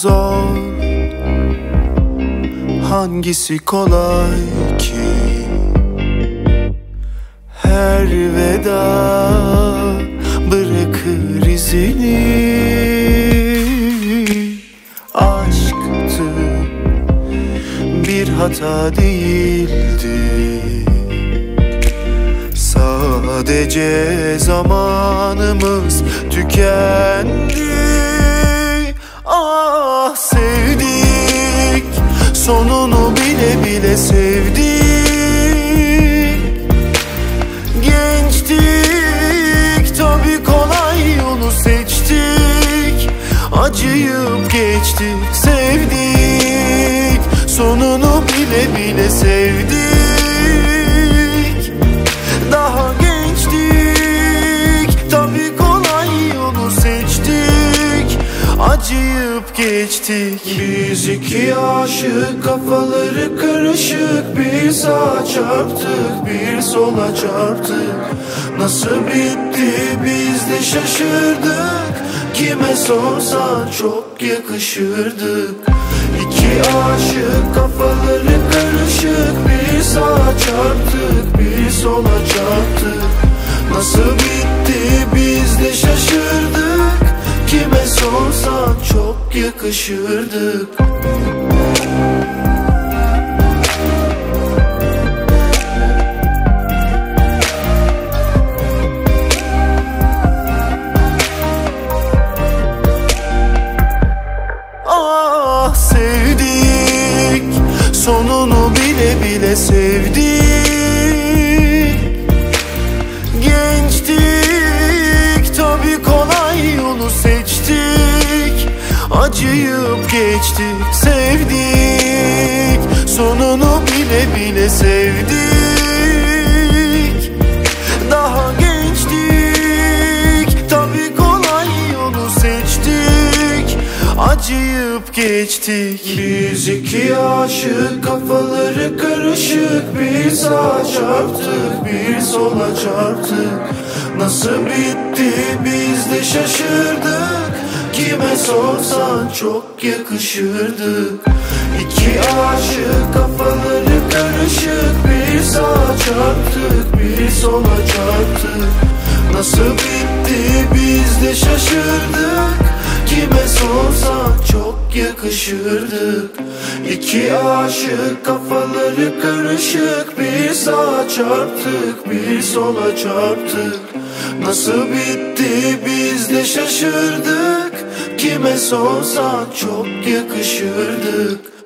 Zor. Hangisi kolay ki? Her veda bırakır izini. Aşktı bir hata değildi. Sadece zamanımız tükendi Acıyıp geçtik sevdik. Sonunu bile bile sevdik. Daha gençtik. Tabi kolay yolu seçtik. Acıyıp geçtik. Biz iki aşık kafaları karışık. Bir sağa çarptık bir sola çarptık. Nasıl bitti biz de şaşırdık Kime sorsan çok yakışırdık. İki aşık kafaları karışık. Bir sağa çarptık bir sola çarptık. Nasıl bitti biz de şaşırdık. Kime sorsan çok yakışırdık bile sevdik. Gençtik tabi kolay yolu seçtik. Acıyıp geçtik sevdik. Sonunu bile bile sevdik Acıyıp geçtik. Biz iki aşık kafaları karışık. Bir sağa çarptık bir sola çarptık. Nasıl bitti biz de şaşırdık. Kime sorsan çok yakışırdık. İki aşık kafaları karışık. Bir sağa çarptık bir sola çarptık çok yakışırdık. İki aşık kafaları karışık. Bir sağa çarptık bir sola çarptık. Nasıl bitti biz de şaşırdık. Kime sorsan çok yakışırdık